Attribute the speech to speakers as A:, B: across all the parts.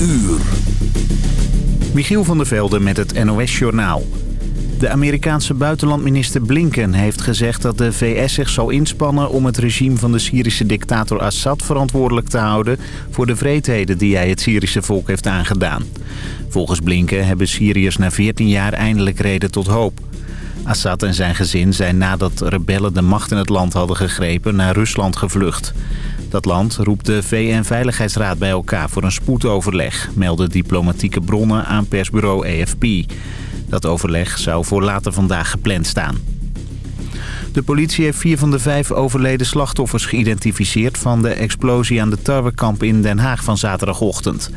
A: uur.
B: Michiel van der Velde met het NOS-journaal. De Amerikaanse buitenlandminister Blinken heeft gezegd dat de VS zich zal inspannen om het regime van de Syrische dictator Assad verantwoordelijk te houden voor de vreedheden die hij het Syrische volk heeft aangedaan. Volgens Blinken hebben Syriërs na 14 jaar eindelijk reden tot hoop. Assad en zijn gezin zijn nadat rebellen de macht in het land hadden gegrepen naar Rusland gevlucht. Dat land roept de VN-veiligheidsraad bij elkaar voor een spoedoverleg, melden diplomatieke bronnen aan persbureau AFP. Dat overleg zou voor later vandaag gepland staan. De politie heeft vier van de vijf overleden slachtoffers geïdentificeerd... van de explosie aan de tarwekamp in Den Haag van zaterdagochtend.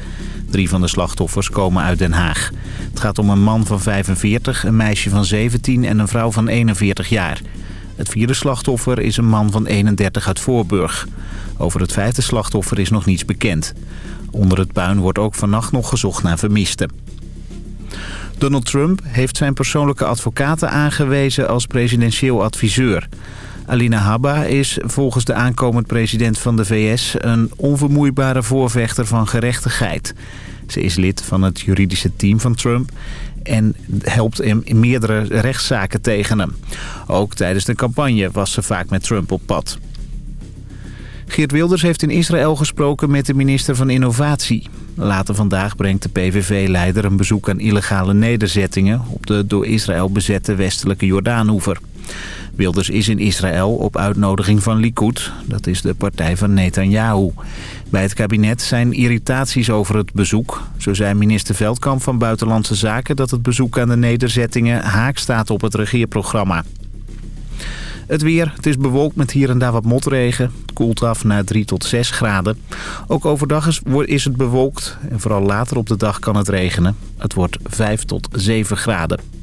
B: Drie van de slachtoffers komen uit Den Haag. Het gaat om een man van 45, een meisje van 17 en een vrouw van 41 jaar. Het vierde slachtoffer is een man van 31 uit Voorburg. Over het vijfde slachtoffer is nog niets bekend. Onder het puin wordt ook vannacht nog gezocht naar vermisten. Donald Trump heeft zijn persoonlijke advocaten aangewezen als presidentieel adviseur. Alina Habba is volgens de aankomend president van de VS een onvermoeibare voorvechter van gerechtigheid. Ze is lid van het juridische team van Trump en helpt hem in meerdere rechtszaken tegen hem. Ook tijdens de campagne was ze vaak met Trump op pad. Geert Wilders heeft in Israël gesproken met de minister van Innovatie. Later vandaag brengt de PVV-leider een bezoek aan illegale nederzettingen... op de door Israël bezette westelijke Jordaanhoever. Wilders is in Israël op uitnodiging van Likud. Dat is de partij van Netanyahu. Bij het kabinet zijn irritaties over het bezoek. Zo zei minister Veldkamp van Buitenlandse Zaken... dat het bezoek aan de nederzettingen haak staat op het regeerprogramma. Het weer, het is bewolkt met hier en daar wat motregen. Het koelt af naar 3 tot 6 graden. Ook overdag is, is het bewolkt en vooral later op de dag kan het regenen. Het wordt 5 tot 7 graden.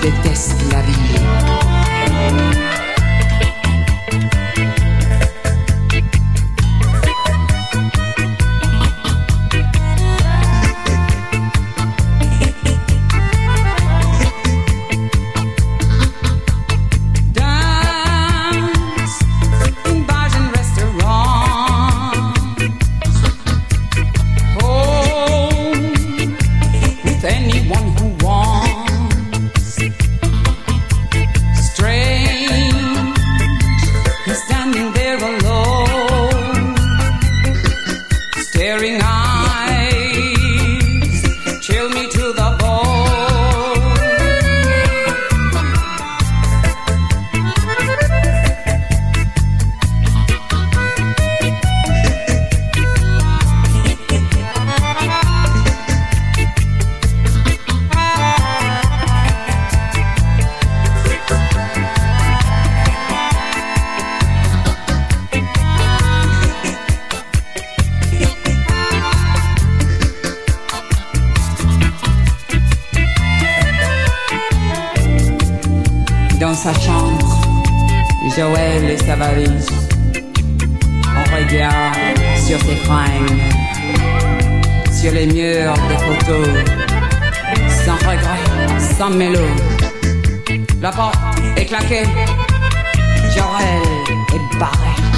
C: détestes la vie. Sa chambre, Joël et sa valise. On regarde sur ses fringues, sur les murs des photos, sans regret, sans mélo. La porte est claquée, Joël est barré.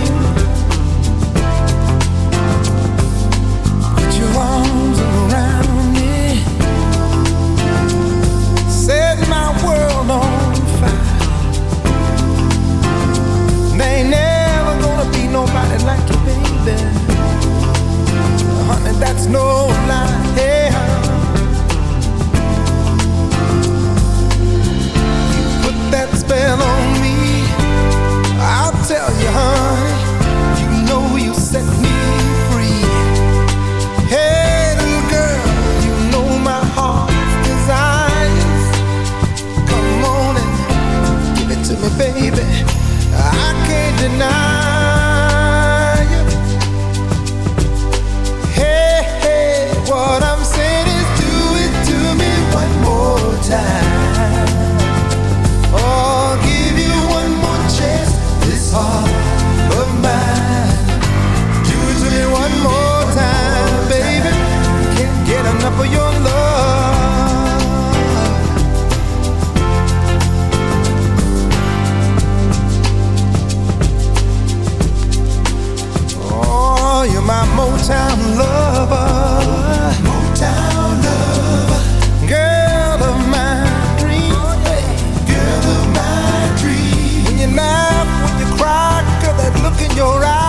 D: nobody like you, baby. Honey, that's no lie. Yeah. You put that spell on me. I'll tell you, honey. You know you set me free. Hey, little girl, you know my heart's desires. Come on and give it to me, baby. I can't deny Motown lover. Girl of my dreams. Girl of my dreams. When you laugh, when you cry, girl, that look in your eyes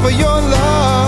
D: 106.9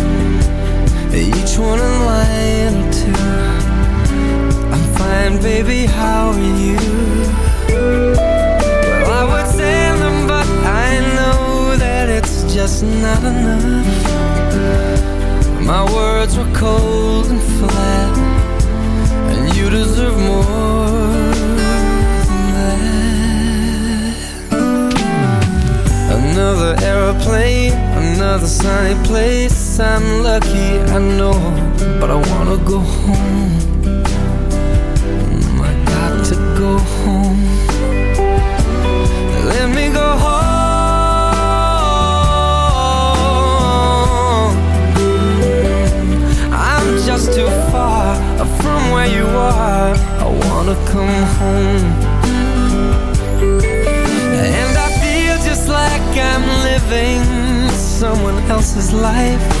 E: Each one a line or two I'm fine, baby, how are you? Well, I would say them, but I know that it's just not enough. My words were cold and flat And you deserve more than that. Another aeroplane, another sunny place I'm lucky, I know, but I wanna go home. I got to go home. Let me go home. I'm just too far from where you are. I wanna come home. And I feel just like I'm living someone else's life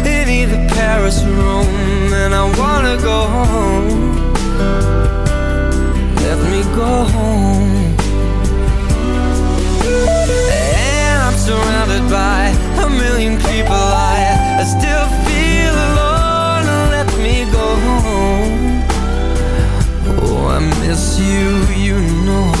E: either Paris or Rome, and I wanna go home. Let me go home. And I'm surrounded by a million people. I, I still feel alone. Let me go home. Oh, I miss you, you know.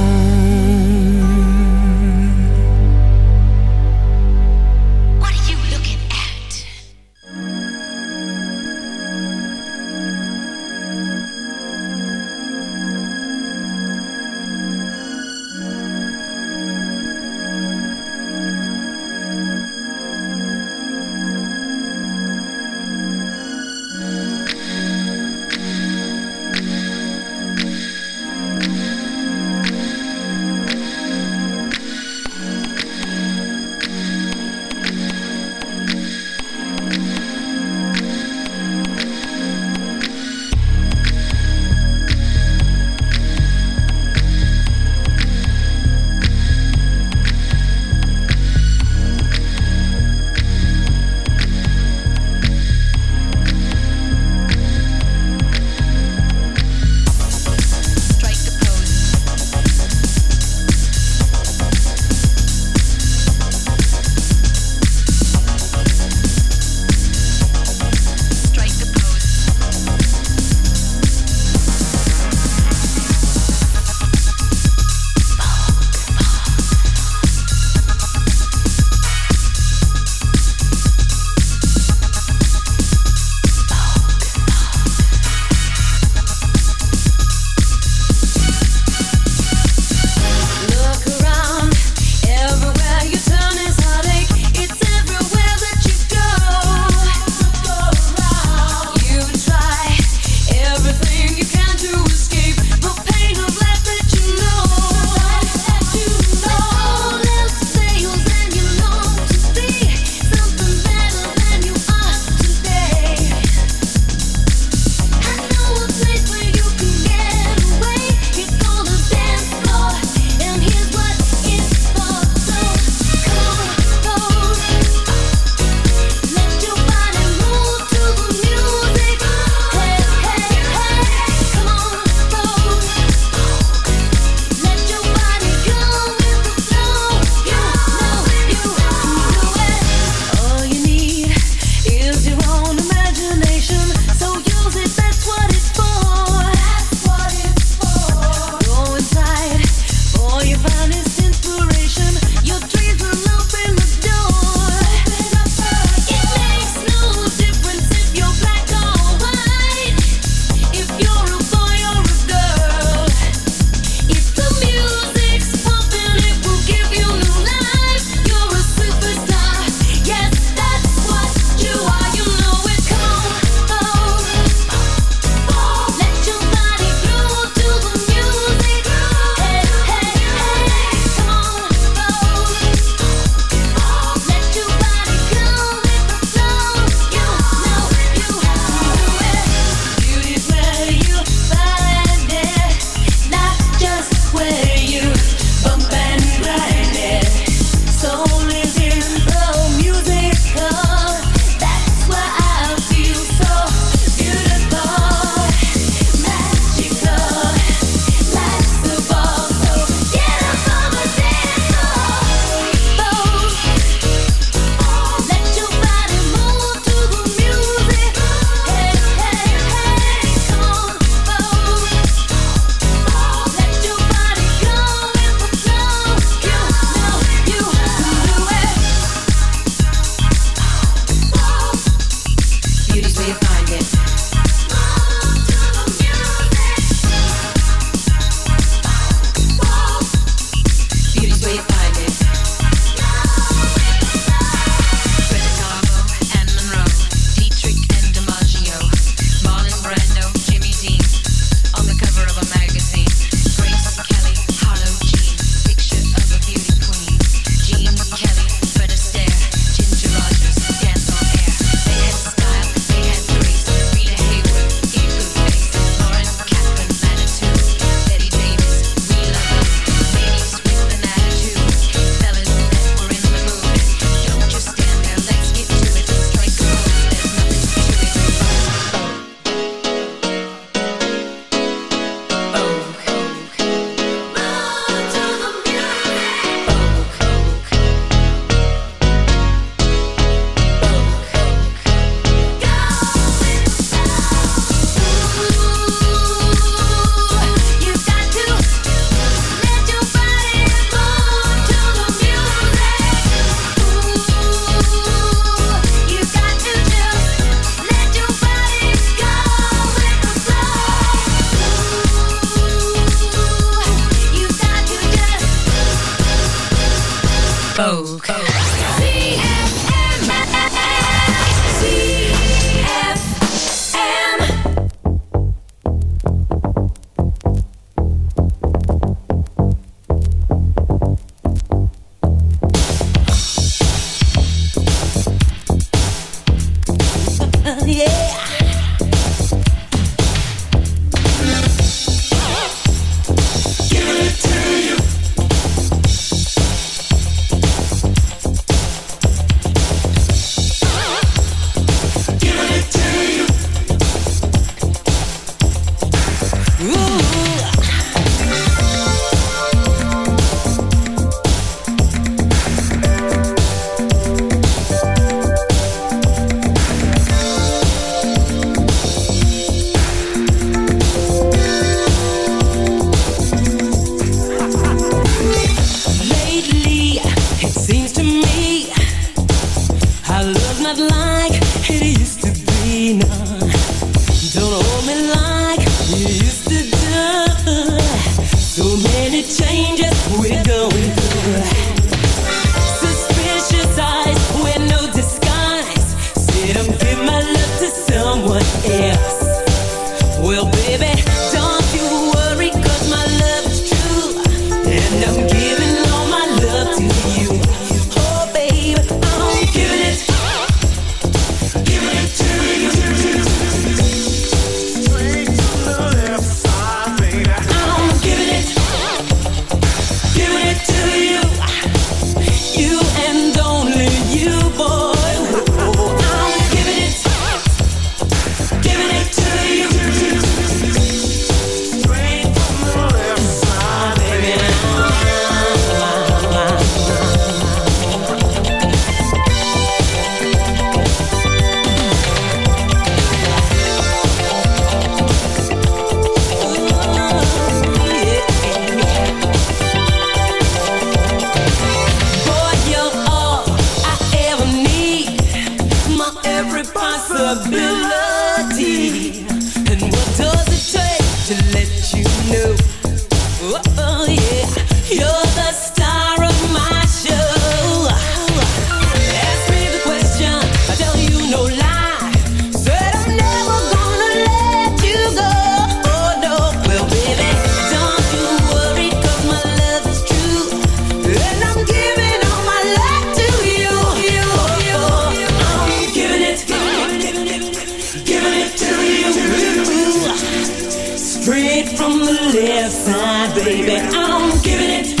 F: straight from the left side, baby. I'm giving it.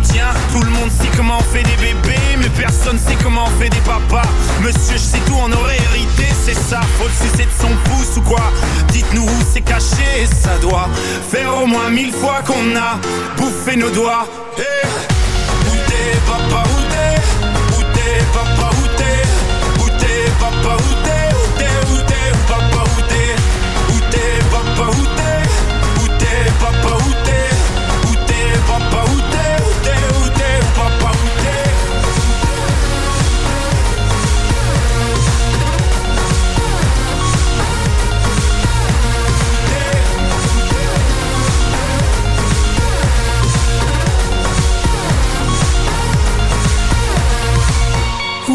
G: Tout le monde sait comment on fait des bébés Mais personne sait comment on fait des papas. Monsieur, je sais tout, on aurait hérité, c'est ça. Faut le sucer de son pouce ou quoi? Dites-nous où c'est caché, ça doit Faire au moins mille fois qu'on a bouffé nos doigts. Eh, Où t'es papa, où t'es? Où t'es papa, où t'es? Où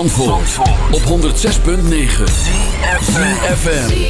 A: Zandvoort, op 106.9 CFFM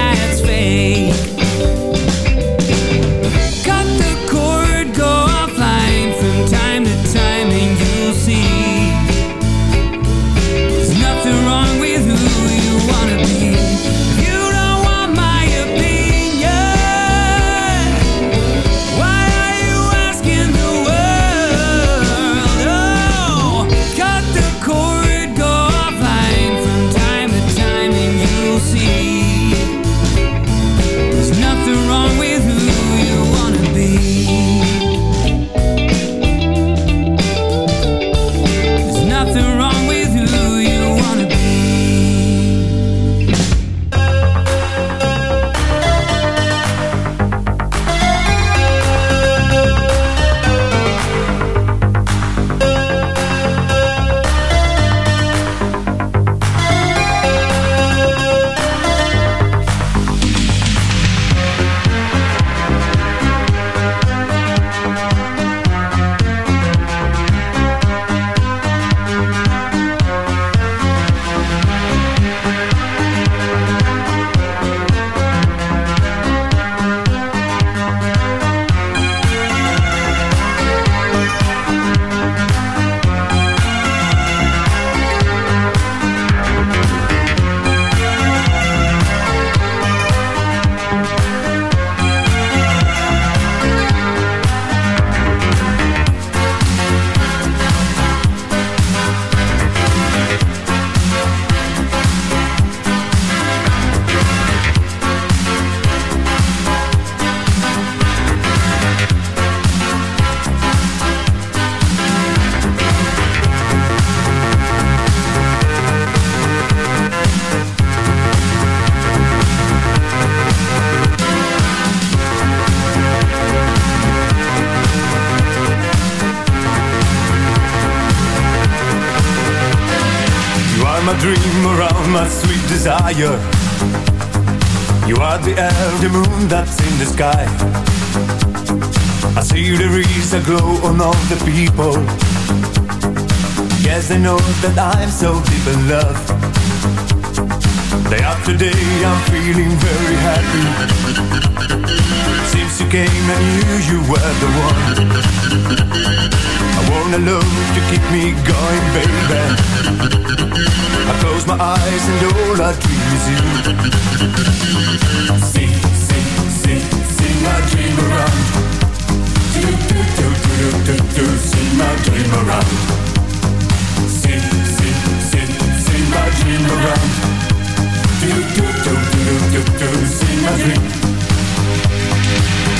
H: You I knew you were the one. I wanna love to keep me going, baby. I close my eyes and all I dream is you. See, see, see, see my dream around. Do, do, do, do, do, do, see my dream around. See, see, see, see my dream around. Do, do, do, do, do, do, do, see my dream.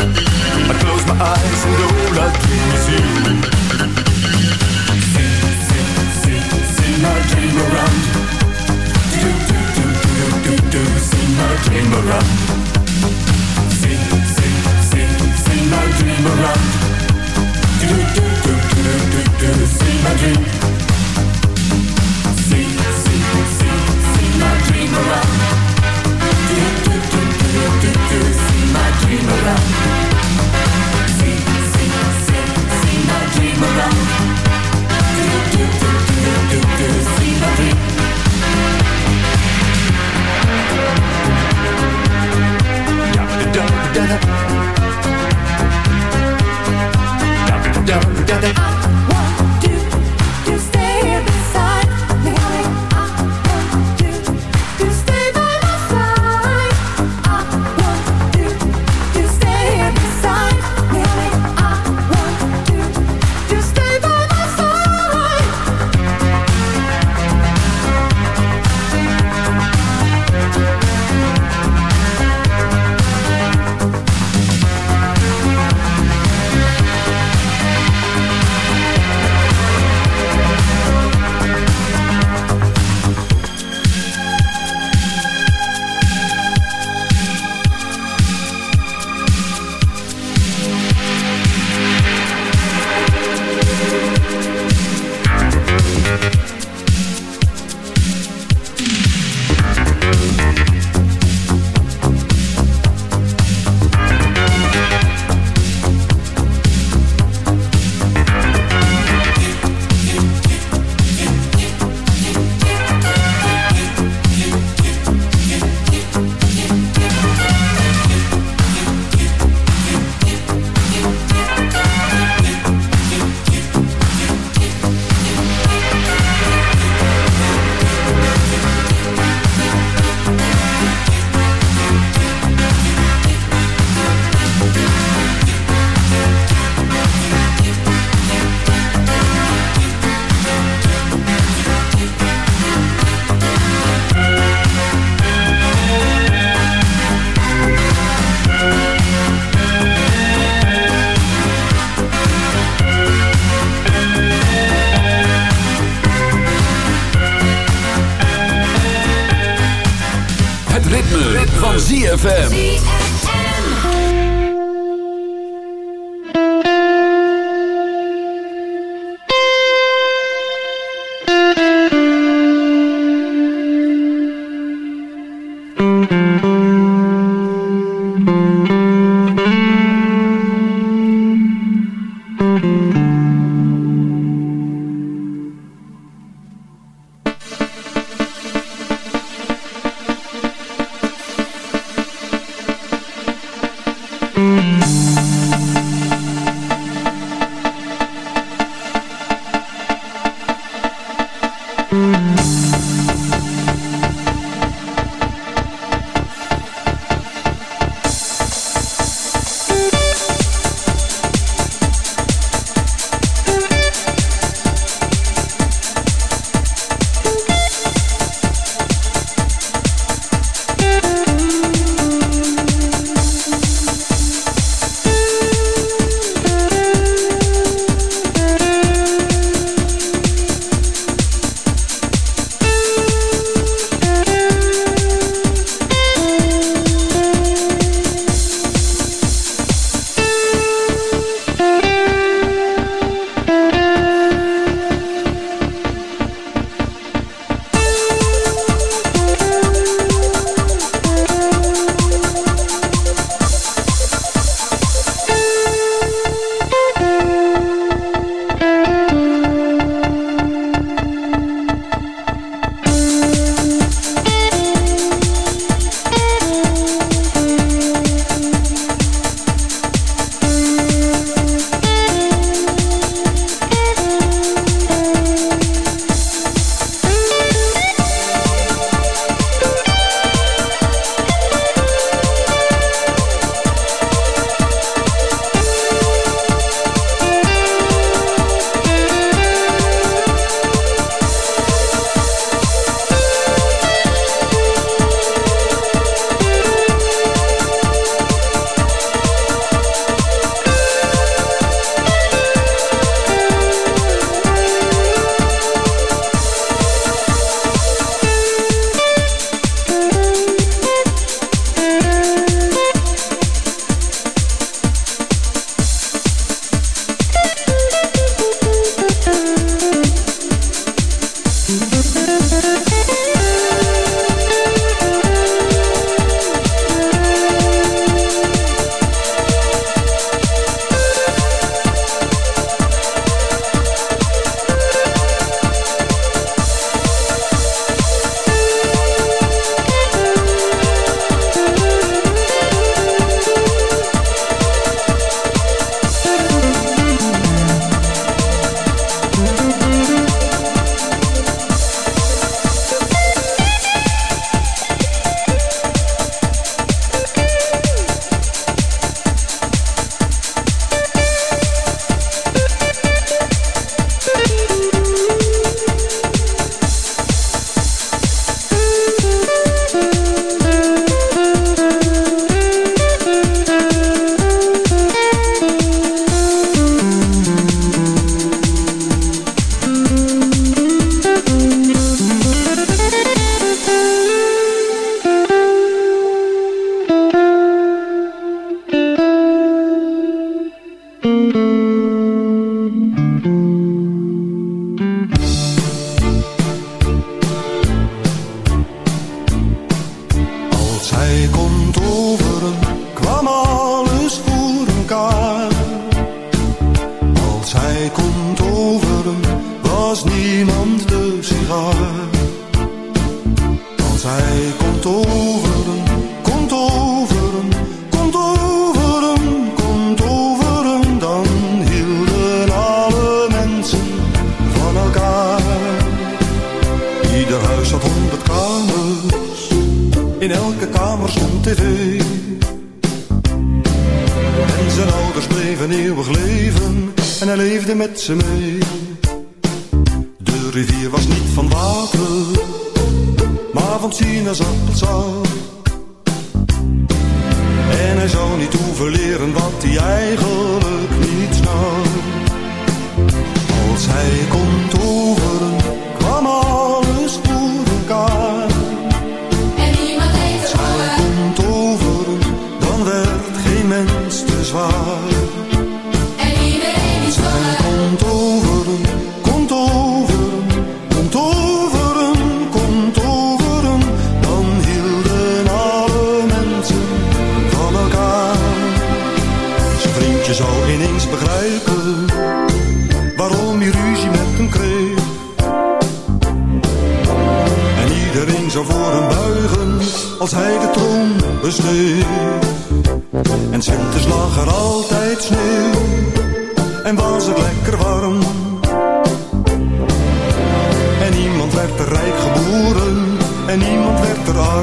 H: I close my eyes and all I dream you. See, see, see, see my dream around. Do, do, do, do, do, do, see my dream around. See, see, see, see my dream around. Do, do, do, do, do, do, see my dream. See, see, see, see my dream around see my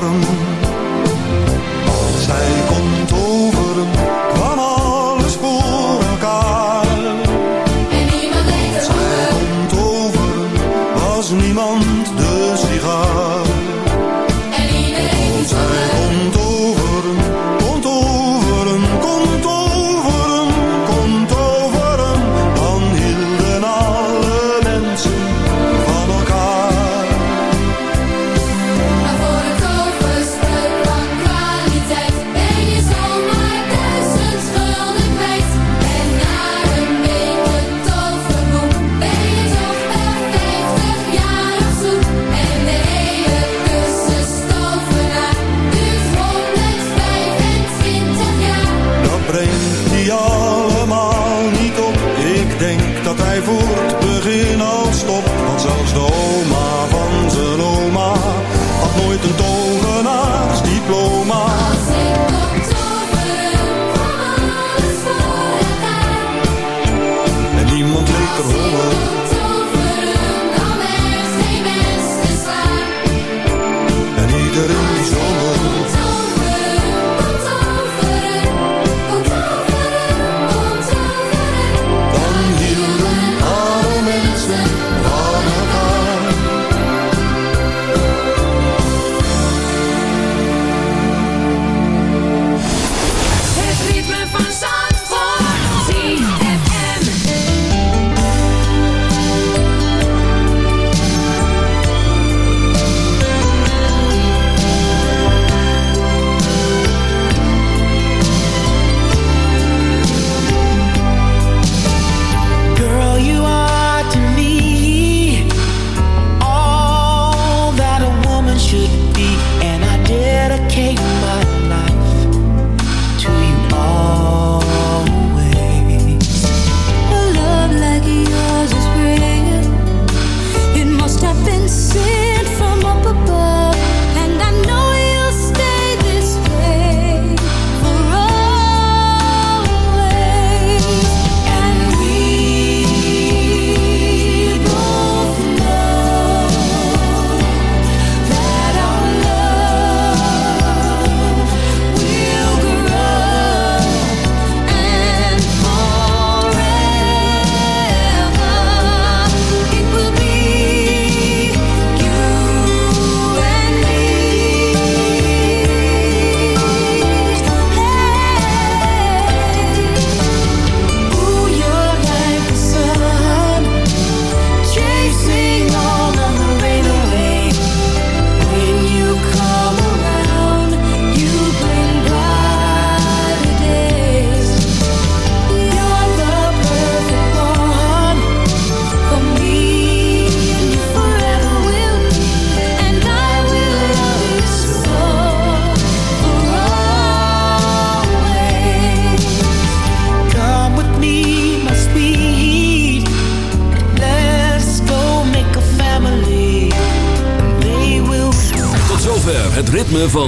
I: werd